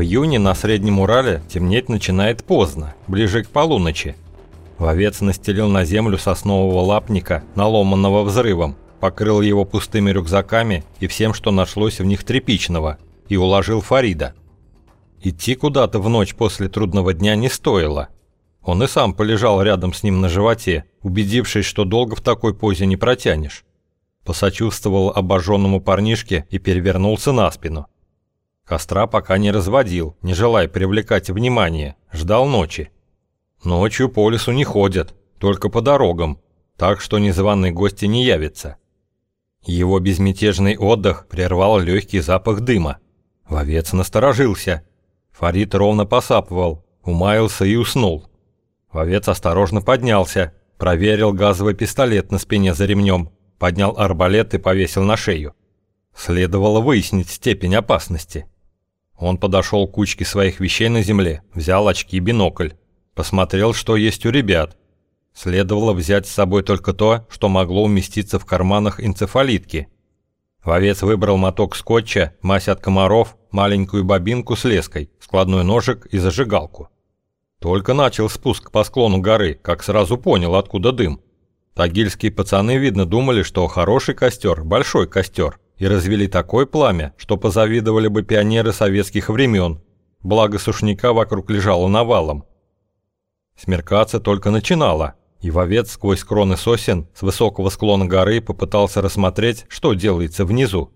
В июне на Среднем Урале темнеть начинает поздно, ближе к полуночи. Вовец настелил на землю соснового лапника, наломанного взрывом, покрыл его пустыми рюкзаками и всем, что нашлось в них тряпичного, и уложил Фарида. Идти куда-то в ночь после трудного дня не стоило. Он и сам полежал рядом с ним на животе, убедившись, что долго в такой позе не протянешь. Посочувствовал обожженному парнишке и перевернулся на спину. Костра пока не разводил, не желая привлекать внимание, ждал ночи. Ночью по лесу не ходят, только по дорогам, так что незваный гости не явится. Его безмятежный отдых прервал легкий запах дыма. Вовец насторожился. Фарид ровно посапывал, умаялся и уснул. Вовец осторожно поднялся, проверил газовый пистолет на спине за ремнем, поднял арбалет и повесил на шею. Следовало выяснить степень опасности. Он подошел к кучке своих вещей на земле, взял очки и бинокль, посмотрел, что есть у ребят. Следовало взять с собой только то, что могло уместиться в карманах энцефалитки. Вовец выбрал моток скотча, мазь от комаров, маленькую бобинку с леской, складной ножик и зажигалку. Только начал спуск по склону горы, как сразу понял, откуда дым. Тагильские пацаны, видно, думали, что хороший костер, большой костер, и развели такое пламя, что позавидовали бы пионеры советских времен. Благо сушняка вокруг лежало навалом. Смеркаться только начинало, и вовец сквозь кроны сосен с высокого склона горы попытался рассмотреть, что делается внизу.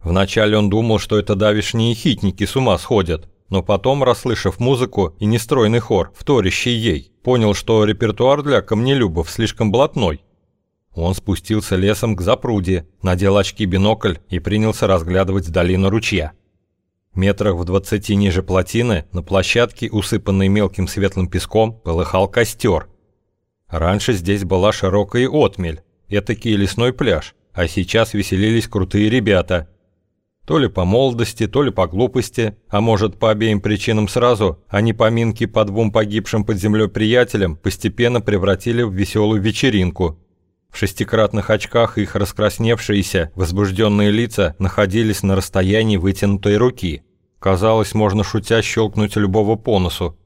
Вначале он думал, что это давишние хитники с ума сходят, но потом, расслышав музыку и нестройный хор, вторящий ей, понял, что репертуар для камнелюбов слишком блатной. Он спустился лесом к запруде, надел очки-бинокль и принялся разглядывать долину ручья. Метрах в двадцати ниже плотины, на площадке, усыпанной мелким светлым песком, полыхал костер. Раньше здесь была широкая отмель, этакий лесной пляж, а сейчас веселились крутые ребята. То ли по молодости, то ли по глупости, а может по обеим причинам сразу, они поминки по двум погибшим под землей приятелям постепенно превратили в веселую вечеринку – в шестикратных очках их раскрасневшиеся, возбужденные лица находились на расстоянии вытянутой руки. Казалось, можно шутя щелкнуть любого по носу.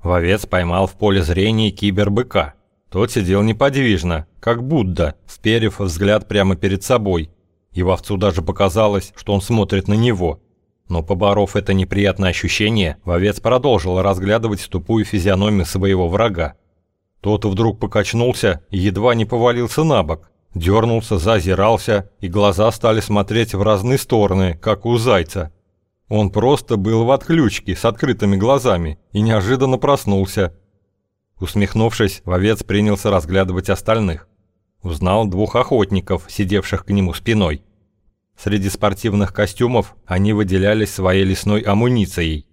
Вовец поймал в поле зрения кибербыка. Тот сидел неподвижно, как Будда, вперев взгляд прямо перед собой. И вовцу даже показалось, что он смотрит на него. Но поборов это неприятное ощущение, вовец продолжил разглядывать тупую физиономию своего врага. Тот вдруг покачнулся и едва не повалился на бок. Дернулся, зазирался, и глаза стали смотреть в разные стороны, как у зайца. Он просто был в отключке с открытыми глазами и неожиданно проснулся. Усмехнувшись, вовец принялся разглядывать остальных. Узнал двух охотников, сидевших к нему спиной. Среди спортивных костюмов они выделялись своей лесной амуницией.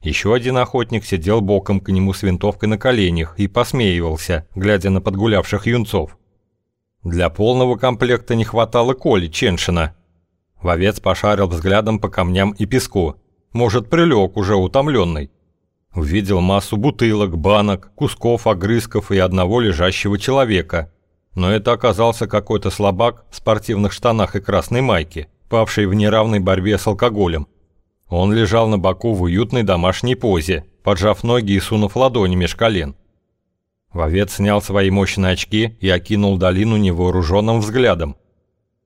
Еще один охотник сидел боком к нему с винтовкой на коленях и посмеивался, глядя на подгулявших юнцов. Для полного комплекта не хватало Коли Ченшина. Вовец пошарил взглядом по камням и песку. Может, прилег уже утомленный. Увидел массу бутылок, банок, кусков, огрызков и одного лежащего человека. Но это оказался какой-то слабак в спортивных штанах и красной майке, павший в неравной борьбе с алкоголем. Он лежал на боку в уютной домашней позе, поджав ноги и сунув ладони меж колен. Вовец снял свои мощные очки и окинул долину невооруженным взглядом.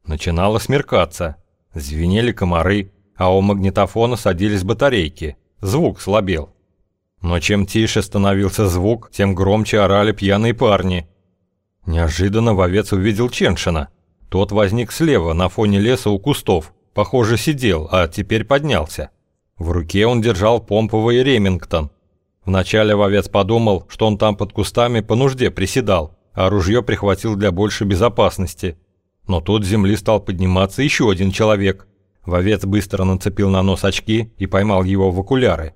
Начинало смеркаться. Звенели комары, а у магнитофона садились батарейки. Звук слабел. Но чем тише становился звук, тем громче орали пьяные парни. Неожиданно вовец увидел Ченшина. Тот возник слева, на фоне леса у кустов, Похоже, сидел, а теперь поднялся. В руке он держал помповый Ремингтон. Вначале вовец подумал, что он там под кустами по нужде приседал, а ружье прихватил для большей безопасности. Но тут с земли стал подниматься еще один человек. Вовец быстро нацепил на нос очки и поймал его в окуляры.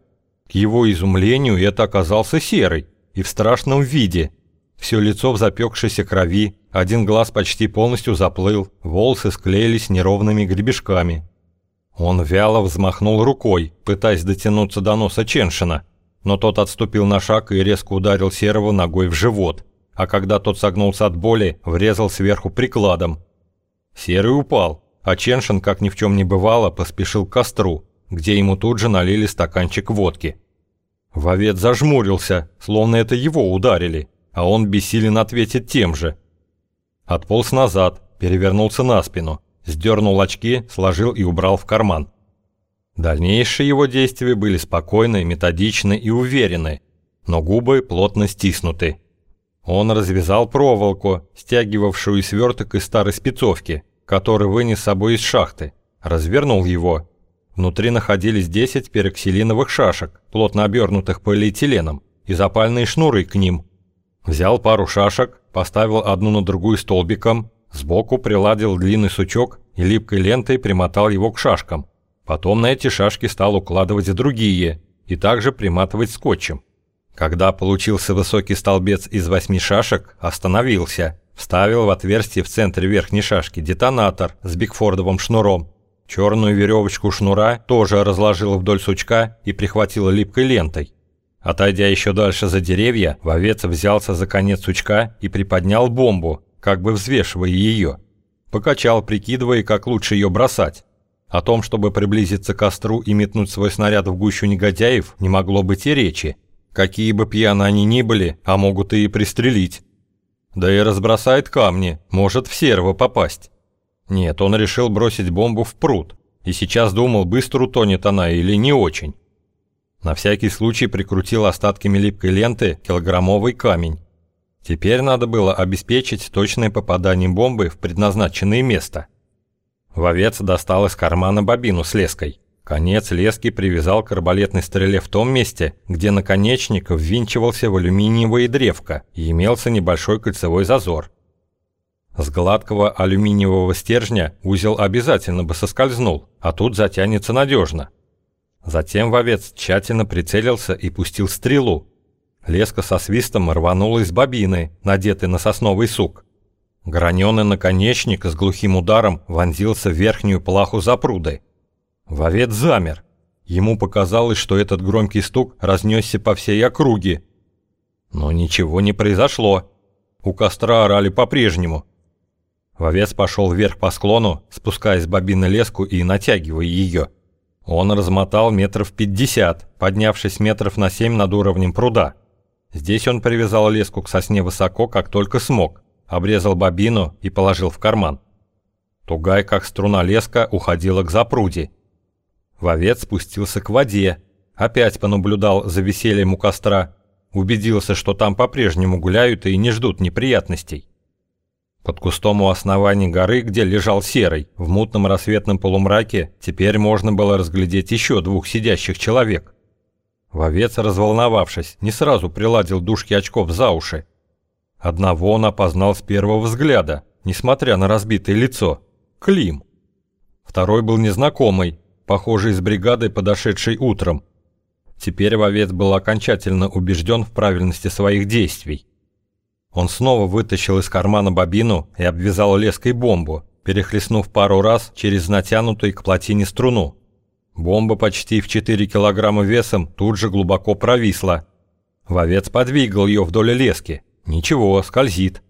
К его изумлению это оказался серый и в страшном виде. Все лицо в запекшейся крови, один глаз почти полностью заплыл, волосы склеились неровными гребешками. Он вяло взмахнул рукой, пытаясь дотянуться до носа Ченшина, но тот отступил на шаг и резко ударил Серого ногой в живот, а когда тот согнулся от боли, врезал сверху прикладом. Серый упал, а Ченшин, как ни в чем не бывало, поспешил к костру, где ему тут же налили стаканчик водки. Вовец зажмурился, словно это его ударили, а он бессилен ответить тем же. Отполз назад, перевернулся на спину, сдернул очки, сложил и убрал в карман. Дальнейшие его действия были спокойны, методичны и уверены, но губы плотно стиснуты. Он развязал проволоку, стягивавшую сверток из старой спецовки, который вынес с собой из шахты, развернул его. Внутри находились 10 пероксилиновых шашек, плотно обернутых полиэтиленом, и запальные шнуры к ним. Взял пару шашек, поставил одну на другую столбиком, сбоку приладил длинный сучок и липкой лентой примотал его к шашкам. Потом на эти шашки стал укладывать другие и также приматывать скотчем. Когда получился высокий столбец из восьми шашек, остановился, вставил в отверстие в центре верхней шашки детонатор с бигфордовым шнуром. Черную веревочку шнура тоже разложил вдоль сучка и прихватил липкой лентой. Отойдя еще дальше за деревья, вовец взялся за конец сучка и приподнял бомбу, как бы взвешивая ее. Покачал, прикидывая, как лучше ее бросать. О том, чтобы приблизиться к костру и метнуть свой снаряд в гущу негодяев, не могло быть и речи. Какие бы пьяны они ни были, а могут и пристрелить. Да и разбросает камни, может в серого попасть. Нет, он решил бросить бомбу в пруд, и сейчас думал, быстро утонет она или не очень. На всякий случай прикрутил остатками липкой ленты килограммовый камень. Теперь надо было обеспечить точное попадание бомбы в предназначенное место – Вовец достал из кармана бобину с леской. Конец лески привязал к арбалетной стреле в том месте, где наконечник ввинчивался в алюминиевое древко и имелся небольшой кольцевой зазор. С гладкого алюминиевого стержня узел обязательно бы соскользнул, а тут затянется надежно. Затем вовец тщательно прицелился и пустил стрелу. Леска со свистом рванула из бобины, надетой на сосновый сук. Граненый наконечник с глухим ударом вонзился в верхнюю плаху запруды. Вовец замер. Ему показалось, что этот громкий стук разнесся по всей округе. Но ничего не произошло. У костра орали по-прежнему. Вовец пошел вверх по склону, спускаясь бобины леску и натягивая ее. Он размотал метров пятьдесят, поднявшись метров на семь над уровнем пруда. Здесь он привязал леску к сосне высоко, как только смог обрезал бобину и положил в карман. Тугая, как струна леска, уходила к запруде. Вовец спустился к воде, опять понаблюдал за весельем у костра, убедился, что там по-прежнему гуляют и не ждут неприятностей. Под кустом у основания горы, где лежал серый, в мутном рассветном полумраке, теперь можно было разглядеть еще двух сидящих человек. Вовец, разволновавшись, не сразу приладил дужки очков за уши, Одного он опознал с первого взгляда, несмотря на разбитое лицо. Клим. Второй был незнакомый, похожий с бригадой, подошедшей утром. Теперь вовец был окончательно убежден в правильности своих действий. Он снова вытащил из кармана бобину и обвязал леской бомбу, перехлестнув пару раз через натянутую к плотине струну. Бомба почти в 4 килограмма весом тут же глубоко провисла. Вовец подвигал ее вдоль лески, Ничего, скользит.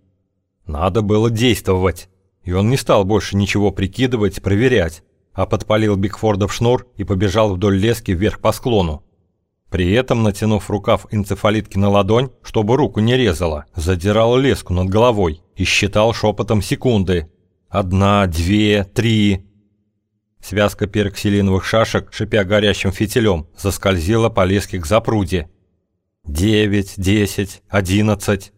Надо было действовать. И он не стал больше ничего прикидывать, проверять, а подпалил Бигфордов шнур и побежал вдоль лески вверх по склону. При этом, натянув рукав энцефалитки на ладонь, чтобы руку не резала, задирал леску над головой и считал шепотом секунды. Одна, две, три. Связка пероксилиновых шашек, шипя горящим фитилем, заскользила по леске к запруде. Девять, десять, одиннадцать.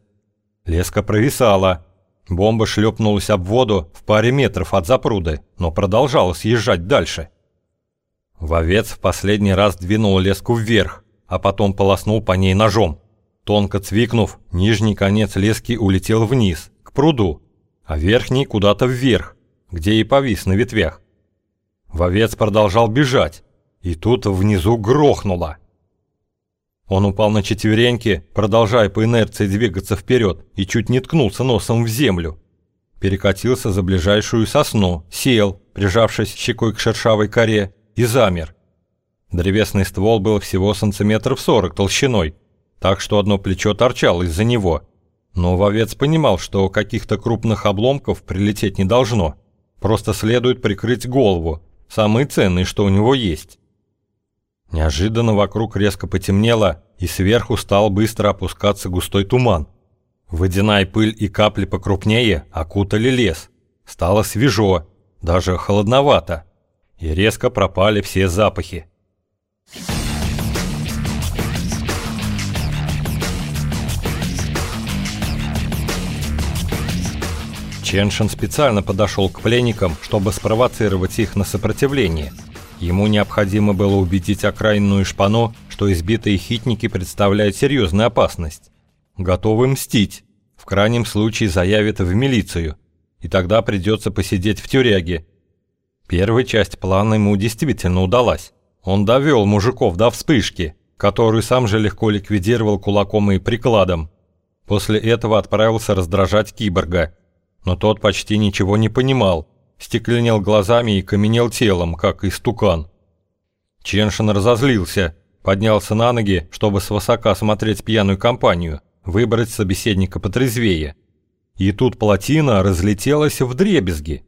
Леска провисала. Бомба шлепнулась об воду в паре метров от запруды, но продолжала съезжать дальше. Вовец в последний раз двинул леску вверх, а потом полоснул по ней ножом. Тонко цвикнув, нижний конец лески улетел вниз, к пруду, а верхний куда-то вверх, где и повис на ветвях. Вовец продолжал бежать, и тут внизу грохнуло. Он упал на четвереньки, продолжая по инерции двигаться вперед, и чуть не ткнулся носом в землю. Перекатился за ближайшую сосну, сел, прижавшись щекой к шершавой коре, и замер. Древесный ствол был всего сантиметров сорок толщиной, так что одно плечо торчало из-за него. Но вовец понимал, что каких-то крупных обломков прилететь не должно. Просто следует прикрыть голову, самый ценный, что у него есть. Неожиданно вокруг резко потемнело, и сверху стал быстро опускаться густой туман. Водяная пыль и капли покрупнее окутали лес. Стало свежо, даже холодновато, и резко пропали все запахи. Ченшин специально подошел к пленникам, чтобы спровоцировать их на сопротивление. Ему необходимо было убедить окраинную шпану, что избитые хитники представляют серьезную опасность. Готовы мстить. В крайнем случае заявят в милицию. И тогда придется посидеть в тюряге. Первая часть плана ему действительно удалась. Он довел мужиков до вспышки, которую сам же легко ликвидировал кулаком и прикладом. После этого отправился раздражать киборга – но тот почти ничего не понимал, стекленел глазами и каменел телом, как истукан. Ченшин разозлился, поднялся на ноги, чтобы свысока смотреть пьяную компанию, выбрать собеседника потрезвее. И тут плотина разлетелась в дребезги.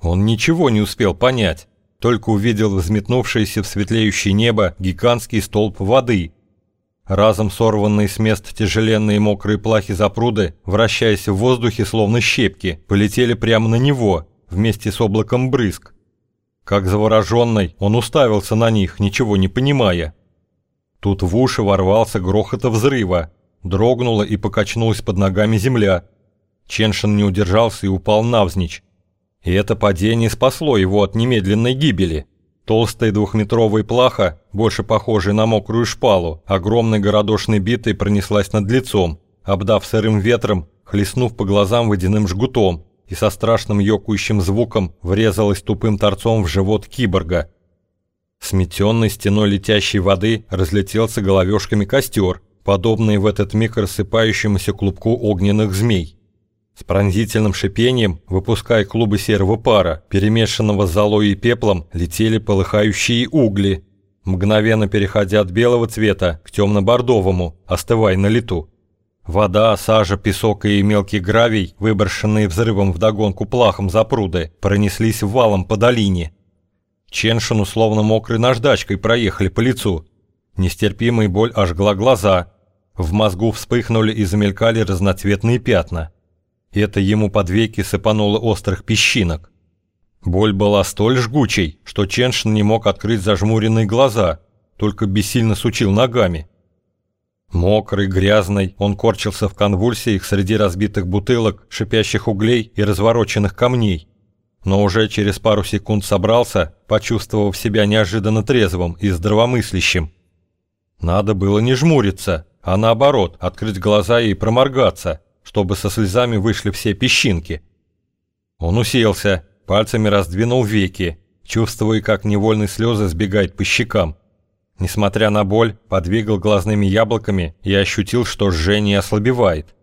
Он ничего не успел понять, только увидел взметнувшееся в светлеющее небо гигантский столб воды, Разом сорванные с мест тяжеленные мокрые плахи запруды, вращаясь в воздухе словно щепки, полетели прямо на него, вместе с облаком брызг. Как завороженный, он уставился на них, ничего не понимая. Тут в уши ворвался грохот взрыва, дрогнула и покачнулась под ногами земля. Ченшин не удержался и упал навзничь. И это падение спасло его от немедленной гибели. Толстая двухметровая плаха, больше похожая на мокрую шпалу, огромной городошной битой пронеслась над лицом, обдав сырым ветром, хлестнув по глазам водяным жгутом и со страшным ёкающим звуком врезалась тупым торцом в живот киборга. Сметенной стеной летящей воды разлетелся головешками костер, подобный в этот миг рассыпающемуся клубку огненных змей. С пронзительным шипением, выпуская клубы серого пара, перемешанного с золой и пеплом, летели полыхающие угли, мгновенно переходя от белого цвета к темно-бордовому, остывая на лету. Вода, сажа, песок и мелкий гравий, выброшенные взрывом вдогонку плахом за пруды, пронеслись валом по долине. Ченшину словно мокрой наждачкой проехали по лицу. Нестерпимая боль ожгла глаза. В мозгу вспыхнули и замелькали разноцветные пятна это ему под веки сыпануло острых песчинок. Боль была столь жгучей, что Ченшин не мог открыть зажмуренные глаза, только бессильно сучил ногами. Мокрый, грязный, он корчился в конвульсиях среди разбитых бутылок, шипящих углей и развороченных камней. Но уже через пару секунд собрался, почувствовав себя неожиданно трезвым и здравомыслящим. Надо было не жмуриться, а наоборот, открыть глаза и проморгаться – чтобы со слезами вышли все песчинки. Он уселся, пальцами раздвинул веки, чувствуя, как невольные слезы сбегают по щекам. Несмотря на боль, подвигал глазными яблоками и ощутил, что жжение ослабевает.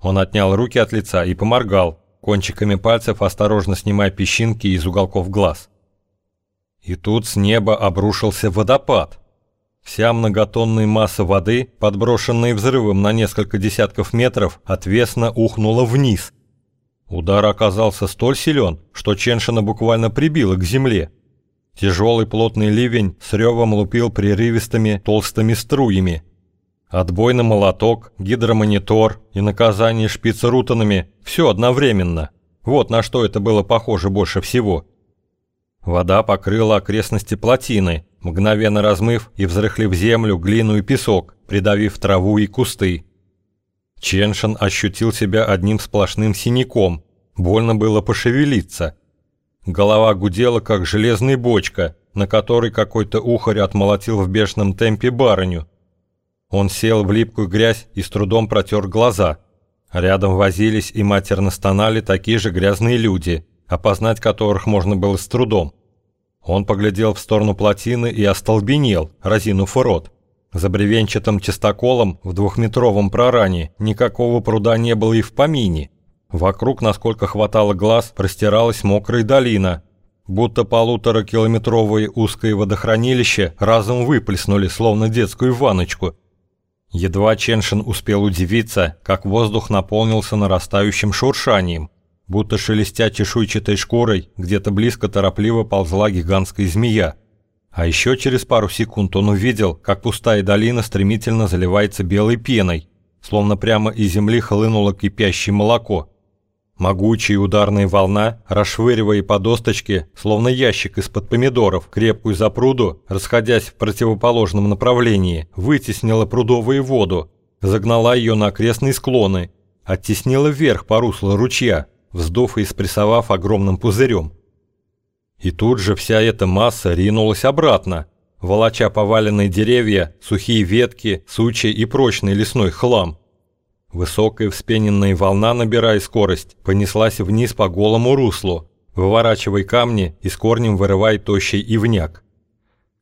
Он отнял руки от лица и поморгал, кончиками пальцев осторожно снимая песчинки из уголков глаз. И тут с неба обрушился водопад – Вся многотонная масса воды, подброшенная взрывом на несколько десятков метров, отвесно ухнула вниз. Удар оказался столь силен, что Ченшина буквально прибило к земле. Тяжелый плотный ливень с ревом лупил прерывистыми толстыми струями. Отбойный молоток, гидромонитор и наказание шпицерутанами – все одновременно. Вот на что это было похоже больше всего. Вода покрыла окрестности плотины, мгновенно размыв и взрыхлив землю, глину и песок, придавив траву и кусты. Ченшин ощутил себя одним сплошным синяком, больно было пошевелиться. Голова гудела, как железная бочка, на которой какой-то ухарь отмолотил в бешеном темпе барыню. Он сел в липкую грязь и с трудом протер глаза. Рядом возились и матерно стонали такие же грязные люди, опознать которых можно было с трудом. Он поглядел в сторону плотины и остолбенел, разинув рот. За бревенчатым чистоколом в двухметровом проране никакого пруда не было и в помине. Вокруг, насколько хватало глаз, простиралась мокрая долина. Будто полуторакилометровое узкое водохранилище разом выплеснули, словно детскую ванночку. Едва Ченшин успел удивиться, как воздух наполнился нарастающим шуршанием. Будто шелестя чешуйчатой шкурой, где-то близко торопливо ползла гигантская змея. А еще через пару секунд он увидел, как пустая долина стремительно заливается белой пеной, словно прямо из земли хлынуло кипящее молоко. Могучая ударная волна, расшвыривая по досточке, словно ящик из-под помидоров, крепкую запруду, расходясь в противоположном направлении, вытеснила прудовую воду, загнала ее на окрестные склоны, оттеснила вверх по руслу ручья, вздув и спрессовав огромным пузырем. И тут же вся эта масса ринулась обратно, волоча поваленные деревья, сухие ветки, сучья и прочный лесной хлам. Высокая вспененная волна, набирая скорость, понеслась вниз по голому руслу, выворачивая камни и с корнем вырывая тощий ивняк.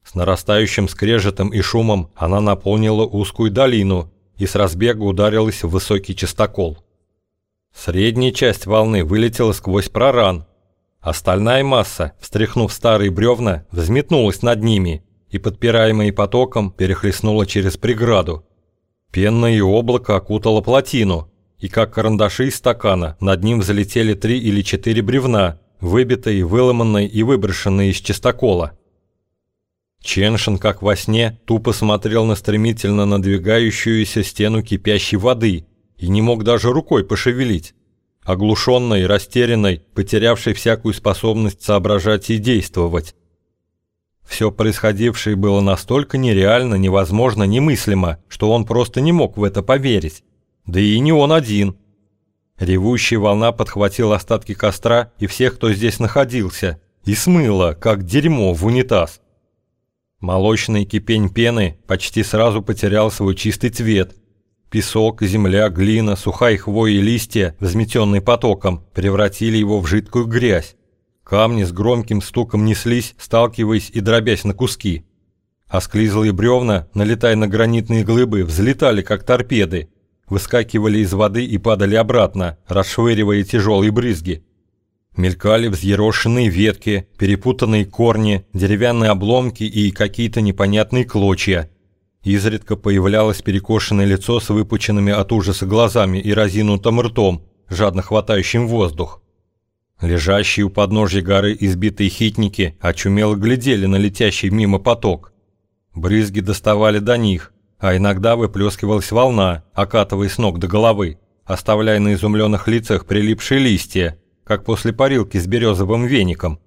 С нарастающим скрежетом и шумом она наполнила узкую долину и с разбега ударилась в высокий частокол. Средняя часть волны вылетела сквозь проран. Остальная масса, встряхнув старые бревна, взметнулась над ними и, подпираемая потоком, перехлестнула через преграду. Пенное облако окутало плотину, и как карандаши из стакана над ним залетели три или четыре бревна, выбитые, выломанные и выброшенные из чистокола. Ченшин, как во сне, тупо смотрел на стремительно надвигающуюся стену кипящей воды и не мог даже рукой пошевелить. Оглушенный, растерянный, потерявший всякую способность соображать и действовать. Все происходившее было настолько нереально, невозможно, немыслимо, что он просто не мог в это поверить. Да и не он один. Ревущая волна подхватила остатки костра и всех, кто здесь находился, и смыла, как дерьмо, в унитаз. Молочный кипень пены почти сразу потерял свой чистый цвет. Песок, земля, глина, сухая хвоя и листья, взметенные потоком, превратили его в жидкую грязь. Камни с громким стуком неслись, сталкиваясь и дробясь на куски. Осклизлые бревна, налетая на гранитные глыбы, взлетали, как торпеды, выскакивали из воды и падали обратно, расшвыривая тяжелые брызги. Мелькали взъерошенные ветки, перепутанные корни, деревянные обломки и какие-то непонятные клочья. Изредка появлялось перекошенное лицо с выпученными от ужаса глазами и разинутым ртом, жадно хватающим воздух. Лежащие у подножья горы избитые хитники очумело глядели на летящий мимо поток. Брызги доставали до них, а иногда выплескивалась волна, окатывая с ног до головы, оставляя на изумленных лицах прилипшие листья, как после парилки с березовым веником.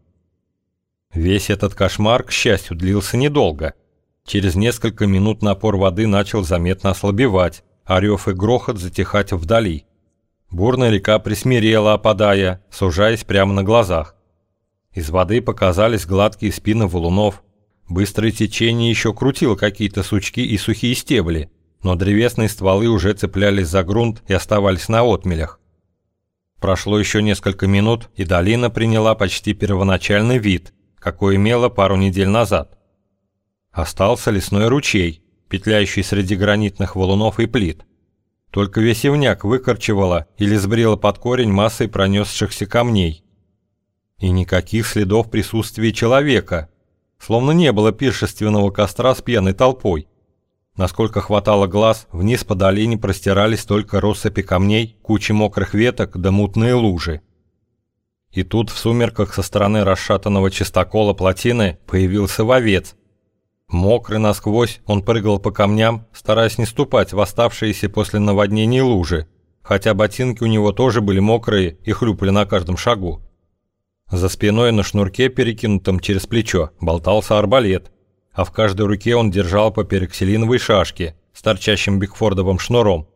Весь этот кошмар, к счастью, длился недолго. Через несколько минут напор воды начал заметно ослабевать, а рев и грохот затихать вдали. Бурная река присмирела, опадая, сужаясь прямо на глазах. Из воды показались гладкие спины валунов. Быстрое течение еще крутило какие-то сучки и сухие стебли, но древесные стволы уже цеплялись за грунт и оставались на отмелях. Прошло еще несколько минут, и долина приняла почти первоначальный вид, какой имела пару недель назад. Остался лесной ручей, петляющий среди гранитных валунов и плит. Только весь ивняк выкорчевала или сбрила под корень массой пронесшихся камней. И никаких следов присутствия человека, словно не было пиршественного костра с пьяной толпой. Насколько хватало глаз, вниз по долине простирались только россыпи камней, кучи мокрых веток да мутные лужи. И тут в сумерках со стороны расшатанного чистокола плотины появился вовец Мокрый насквозь, он прыгал по камням, стараясь не ступать в оставшиеся после наводнений лужи, хотя ботинки у него тоже были мокрые и хлюпали на каждом шагу. За спиной на шнурке, перекинутом через плечо, болтался арбалет, а в каждой руке он держал по перекселиновой шашке с торчащим бигфордовым шнуром.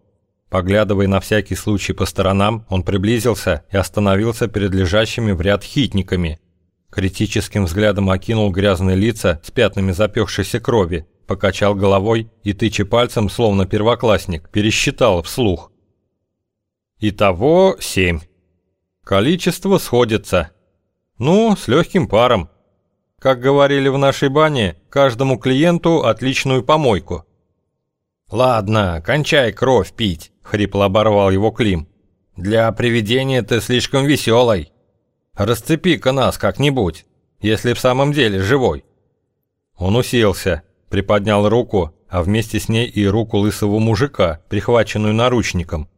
Поглядывая на всякий случай по сторонам, он приблизился и остановился перед лежащими в ряд хитниками, Критическим взглядом окинул грязные лица с пятнами запекшейся крови, покачал головой и, тыча пальцем, словно первоклассник, пересчитал вслух. Итого семь. Количество сходится. Ну, с легким паром. Как говорили в нашей бане, каждому клиенту отличную помойку. «Ладно, кончай кровь пить», — хрипло оборвал его Клим. «Для привидения ты слишком веселый». Расцепи-ка нас как-нибудь, если в самом деле живой». Он уселся, приподнял руку, а вместе с ней и руку лысого мужика, прихваченную наручником.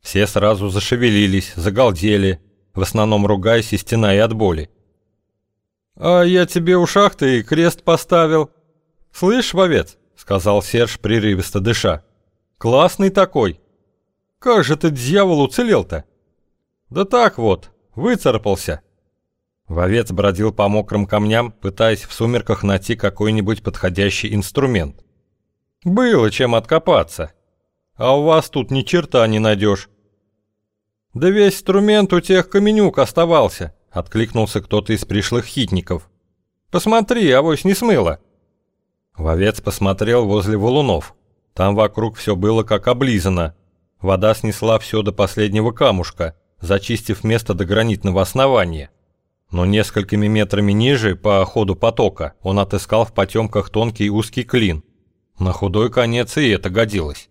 Все сразу зашевелились, загалдели, в основном ругаясь и стеная от боли. «А я тебе у шахты крест поставил. Слышь, вовец?» — сказал Серж, прерывисто дыша. «Классный такой. Как же ты, дьявол, уцелел-то?» «Да так вот, выцарапался». Вовец бродил по мокрым камням, пытаясь в сумерках найти какой-нибудь подходящий инструмент. «Было чем откопаться. А у вас тут ни черта не найдешь». «Да весь инструмент у тех каменюк оставался», — откликнулся кто-то из пришлых хитников. «Посмотри, авось не смыло». Вовец посмотрел возле валунов. Там вокруг все было как облизано. Вода снесла все до последнего камушка, зачистив место до гранитного основания. Но несколькими метрами ниже, по ходу потока, он отыскал в потемках тонкий узкий клин. На худой конец и это годилось.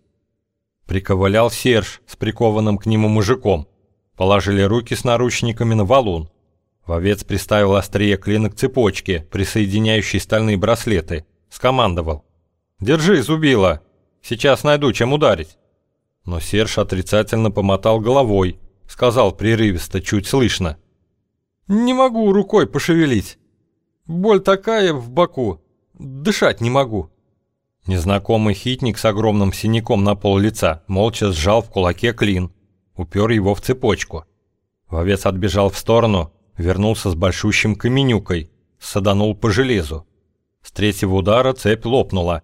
Приковылял Серж с прикованным к нему мужиком. Положили руки с наручниками на валун. Вовец приставил острие клина к цепочке, присоединяющей стальные браслеты. Скомандовал. «Держи, зубила! Сейчас найду, чем ударить!» Но Серж отрицательно помотал головой, сказал прерывисто, чуть слышно. «Не могу рукой пошевелить. Боль такая в боку, дышать не могу». Незнакомый хитник с огромным синяком на пол лица молча сжал в кулаке клин, упер его в цепочку. Вовец отбежал в сторону, вернулся с большущим каменюкой, саданул по железу. С третьего удара цепь лопнула.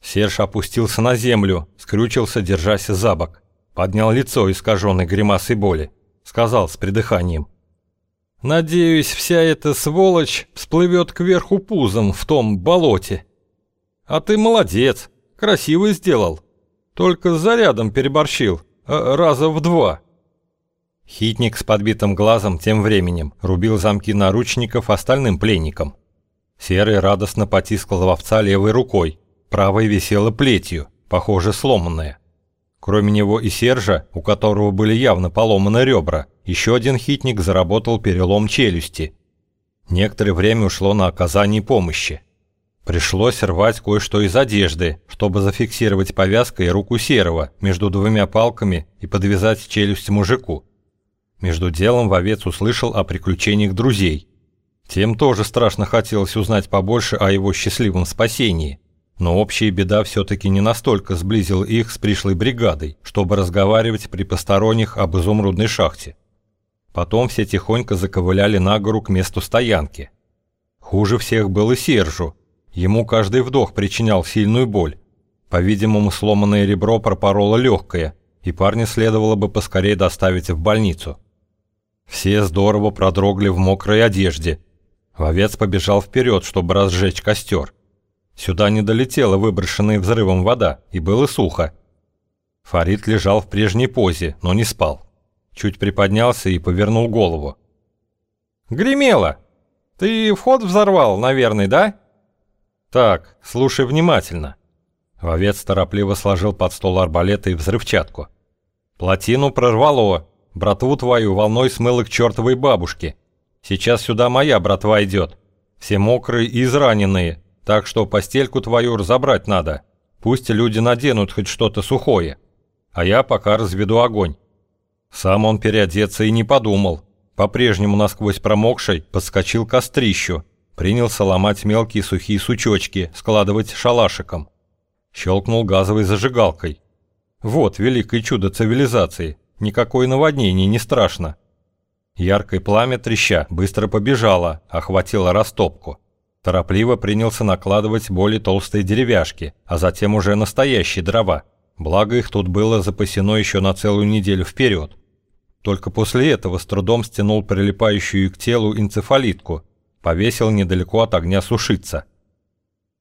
Серж опустился на землю, скрючился, держась за бок. Поднял лицо, искаженной гримасой боли. Сказал с придыханием. «Надеюсь, вся эта сволочь всплывет кверху пузом в том болоте. А ты молодец, красиво сделал. Только зарядом переборщил, а, раза в два». Хитник с подбитым глазом тем временем рубил замки наручников остальным пленникам. Серый радостно потискал ловца левой рукой, правой висела плетью, похоже сломанная. Кроме него и Сержа, у которого были явно поломаны ребра, еще один хитник заработал перелом челюсти. Некоторое время ушло на оказание помощи. Пришлось рвать кое-что из одежды, чтобы зафиксировать повязкой руку Серого между двумя палками и подвязать челюсть мужику. Между делом вовец услышал о приключениях друзей. Тем тоже страшно хотелось узнать побольше о его счастливом спасении. Но общая беда все-таки не настолько сблизила их с пришлой бригадой, чтобы разговаривать при посторонних об изумрудной шахте. Потом все тихонько заковыляли на гору к месту стоянки. Хуже всех было Сержу. Ему каждый вдох причинял сильную боль. По-видимому, сломанное ребро пропороло легкое, и парня следовало бы поскорее доставить в больницу. Все здорово продрогли в мокрой одежде. Вовец побежал вперед, чтобы разжечь костер. Сюда не долетела выброшенная взрывом вода, и было сухо. Фарид лежал в прежней позе, но не спал. Чуть приподнялся и повернул голову. «Гремело! Ты вход взорвал, наверное, да?» «Так, слушай внимательно». Вовец торопливо сложил под стол арбалеты и взрывчатку. «Плотину прорвало, братву твою волной смыло к чертовой бабушке. Сейчас сюда моя братва идет. Все мокрые и израненные, так что постельку твою разобрать надо. Пусть люди наденут хоть что-то сухое. А я пока разведу огонь. Сам он переодеться и не подумал. По-прежнему насквозь промокший подскочил к кострищу. Принялся ломать мелкие сухие сучочки, складывать шалашиком. Щелкнул газовой зажигалкой. Вот великое чудо цивилизации. Никакое наводнение не страшно. Яркое пламя треща быстро побежало, охватило растопку. Торопливо принялся накладывать более толстые деревяшки, а затем уже настоящие дрова. Благо их тут было запасено еще на целую неделю вперед. Только после этого с трудом стянул прилипающую к телу энцефалитку, повесил недалеко от огня сушиться.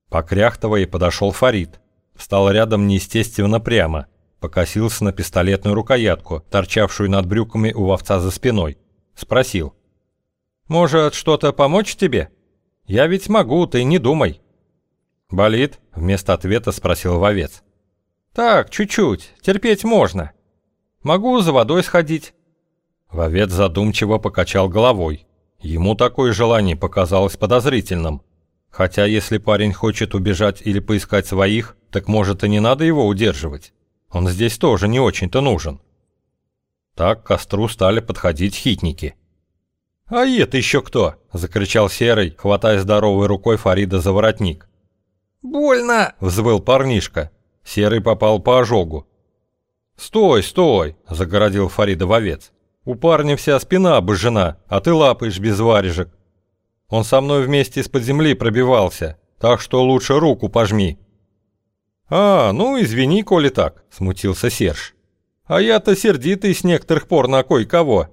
Покряхтовая подошел Фарид. Встал рядом неестественно прямо, покосился на пистолетную рукоятку, торчавшую над брюками у вовца за спиной. Спросил. «Может, что-то помочь тебе?» «Я ведь могу, ты не думай». «Болит?» – вместо ответа спросил вовец. «Так, чуть-чуть, терпеть можно. Могу за водой сходить». Вовец задумчиво покачал головой. Ему такое желание показалось подозрительным. Хотя если парень хочет убежать или поискать своих, так может и не надо его удерживать. Он здесь тоже не очень-то нужен. Так к костру стали подходить хитники. «А это еще кто?» – закричал Серый, хватая здоровой рукой Фарида за воротник. «Больно!» – взвыл парнишка. Серый попал по ожогу. «Стой, стой!» – загородил Фарида вовец. «У парня вся спина обожжена, а ты лапаешь без варежек. Он со мной вместе из-под земли пробивался, так что лучше руку пожми». «А, ну извини, коли так», – смутился Серж. «А я-то сердитый с некоторых пор на кое-кого.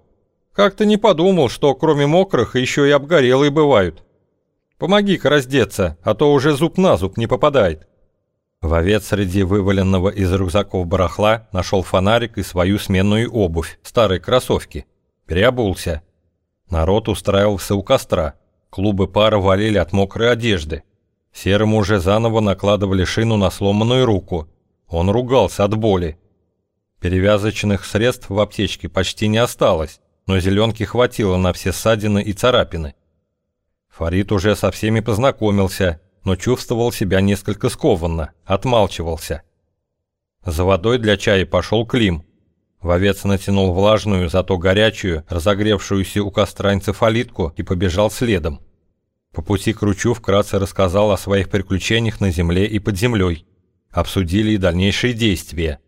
Как-то не подумал, что кроме мокрых еще и обгорелые бывают. Помоги-ка раздеться, а то уже зуб на зуб не попадает». Вовец среди вываленного из рюкзаков барахла нашел фонарик и свою сменную обувь, старые кроссовки. Переобулся. Народ устраивался у костра. Клубы пара валили от мокрой одежды. Серому уже заново накладывали шину на сломанную руку. Он ругался от боли. Перевязочных средств в аптечке почти не осталось, но зеленки хватило на все ссадины и царапины. Фарид уже со всеми познакомился, но чувствовал себя несколько скованно, отмалчивался. За водой для чая пошел Клим. Вовец натянул влажную, зато горячую, разогревшуюся у костра энцефалитку и побежал следом. По пути к Ручу вкратце рассказал о своих приключениях на земле и под землей. Обсудили и дальнейшие действия.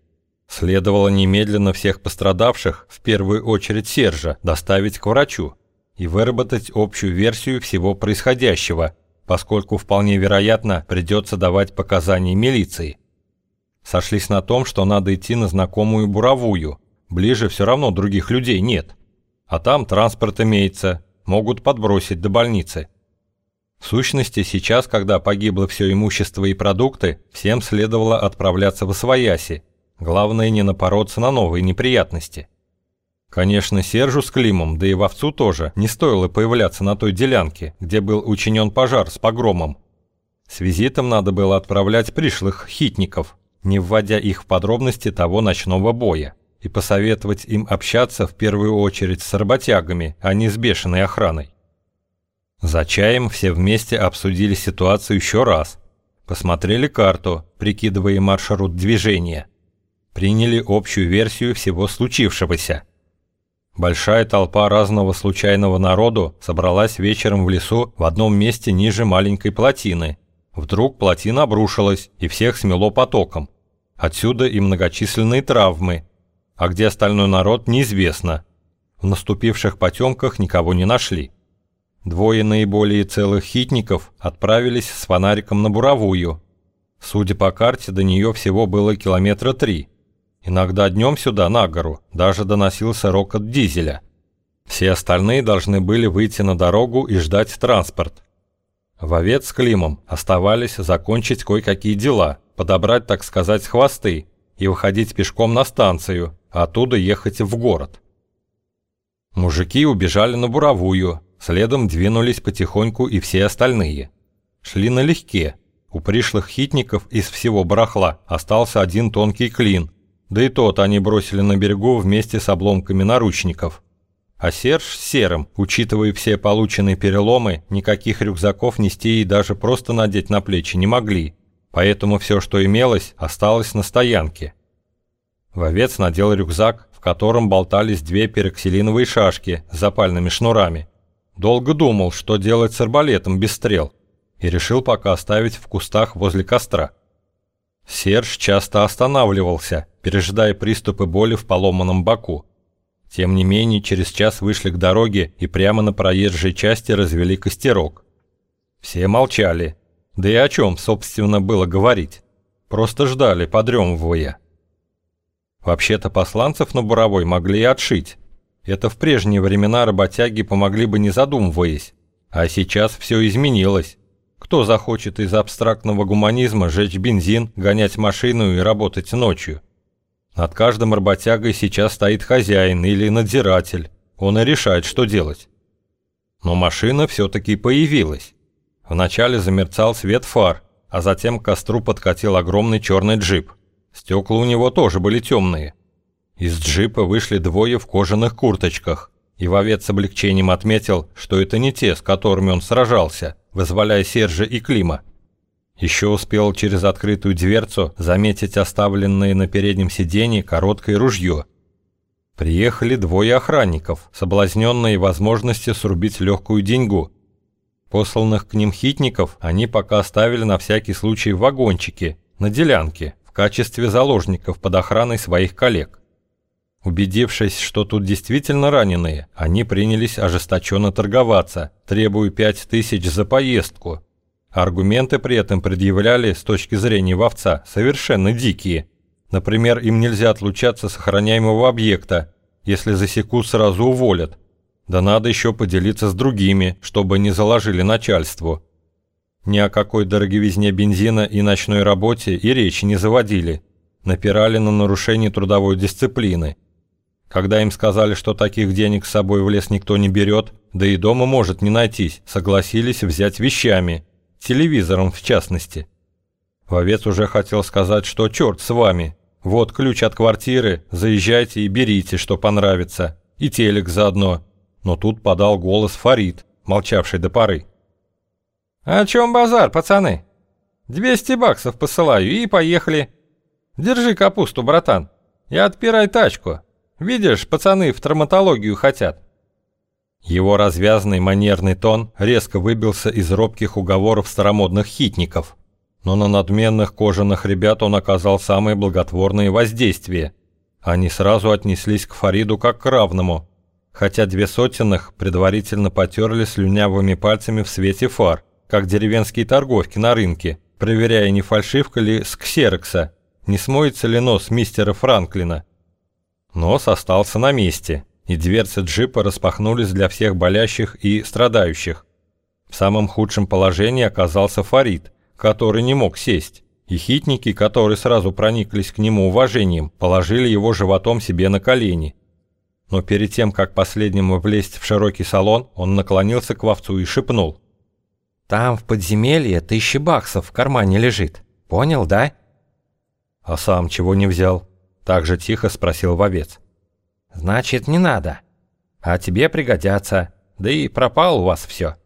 Следовало немедленно всех пострадавших, в первую очередь Сержа, доставить к врачу и выработать общую версию всего происходящего, поскольку вполне вероятно придется давать показания милиции. Сошлись на том, что надо идти на знакомую буровую, ближе все равно других людей нет. А там транспорт имеется, могут подбросить до больницы. В сущности, сейчас, когда погибло все имущество и продукты, всем следовало отправляться в Освояси. Главное не напороться на новые неприятности. Конечно, Сержу с Климом, да и Вовцу тоже, не стоило появляться на той делянке, где был учинен пожар с погромом. С визитом надо было отправлять пришлых хитников, не вводя их в подробности того ночного боя, и посоветовать им общаться в первую очередь с работягами, а не с бешеной охраной. За чаем все вместе обсудили ситуацию еще раз. Посмотрели карту, прикидывая маршрут движения. Приняли общую версию всего случившегося. Большая толпа разного случайного народу собралась вечером в лесу в одном месте ниже маленькой плотины. Вдруг плотина обрушилась и всех смело потоком. Отсюда и многочисленные травмы. А где остальной народ, неизвестно. В наступивших потемках никого не нашли. Двое наиболее целых хитников отправились с фонариком на буровую. Судя по карте, до нее всего было километра три. Иногда днем сюда, на гору, даже доносился рокот дизеля. Все остальные должны были выйти на дорогу и ждать транспорт. Вовец с Климом оставались закончить кое-какие дела, подобрать, так сказать, хвосты и выходить пешком на станцию, а оттуда ехать в город. Мужики убежали на буровую, Следом двинулись потихоньку и все остальные. Шли налегке. У пришлых хитников из всего барахла остался один тонкий клин, да и тот они бросили на берегу вместе с обломками наручников. А Серж с Серым, учитывая все полученные переломы, никаких рюкзаков нести и даже просто надеть на плечи не могли, поэтому все, что имелось, осталось на стоянке. Вовец надел рюкзак, в котором болтались две пероксилиновые шашки с запальными шнурами – Долго думал, что делать с арбалетом без стрел, и решил пока оставить в кустах возле костра. Серж часто останавливался, пережидая приступы боли в поломанном боку. Тем не менее, через час вышли к дороге и прямо на проезжей части развели костерок. Все молчали. Да и о чем, собственно, было говорить. Просто ждали, подремывая. Вообще-то посланцев на буровой могли и отшить, это в прежние времена работяги помогли бы не задумываясь, а сейчас все изменилось. Кто захочет из абстрактного гуманизма жечь бензин, гонять машину и работать ночью? Над каждым работягой сейчас стоит хозяин или надзиратель. Он и решает, что делать. Но машина все-таки появилась. Вначале замерцал свет фар, а затем к костру подкатил огромный черный джип. Стекла у него тоже были темные. Из джипа вышли двое в кожаных курточках, и вовец с облегчением отметил, что это не те, с которыми он сражался, вызволяя Сержа и Клима. Еще успел через открытую дверцу заметить оставленное на переднем сиденье короткое ружье. Приехали двое охранников, соблазненные возможностью срубить легкую деньгу. Посланных к ним хитников они пока оставили на всякий случай в вагончике, на делянке, в качестве заложников под охраной своих коллег. Убедившись, что тут действительно раненые, они принялись ожесточенно торговаться, требуя пять тысяч за поездку. Аргументы при этом предъявляли с точки зрения вовца совершенно дикие – Например, им нельзя отлучаться с охраняемого объекта, если засекут, сразу уволят. Да надо еще поделиться с другими, чтобы не заложили начальству. Ни о какой дороговизне бензина и ночной работе и речи не заводили. Напирали на нарушение трудовой дисциплины. Когда им сказали, что таких денег с собой в лес никто не берет, да и дома может не найтись, согласились взять вещами, телевизором в частности. Вовец уже хотел сказать, что черт с вами, вот ключ от квартиры, заезжайте и берите, что понравится. И телек заодно. Но тут подал голос Фарид, молчавший до поры. «О чем базар, пацаны? 200 баксов посылаю и поехали. Держи капусту, братан, и отпирай тачку. Видишь, пацаны в травматологию хотят». Его развязный манерный тон резко выбился из робких уговоров старомодных хитников но на надменных кожаных ребят он оказал самые благотворные воздействия. Они сразу отнеслись к Фариду как к равному, хотя две сотенных предварительно потерли слюнявыми пальцами в свете фар, как деревенские торговки на рынке, проверяя, не фальшивка ли с ксерокса, не смоется ли нос мистера Франклина. Нос остался на месте, и дверцы джипа распахнулись для всех болящих и страдающих. В самом худшем положении оказался Фарид, который не мог сесть, и хитники, которые сразу прониклись к нему уважением, положили его животом себе на колени. Но перед тем, как последнему влезть в широкий салон, он наклонился к вовцу и шепнул. «Там в подземелье тысячи баксов в кармане лежит. Понял, да?» «А сам чего не взял?» Так же тихо спросил вовец. «Значит, не надо. А тебе пригодятся. Да и пропал у вас все».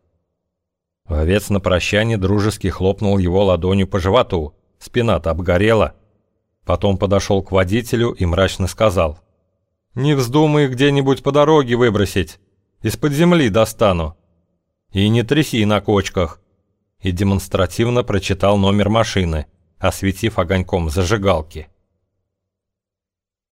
Вовец на прощание дружески хлопнул его ладонью по животу. Спина-то обгорела. Потом подошел к водителю и мрачно сказал. «Не вздумай где-нибудь по дороге выбросить. Из-под земли достану. И не тряси на кочках». И демонстративно прочитал номер машины, осветив огоньком зажигалки.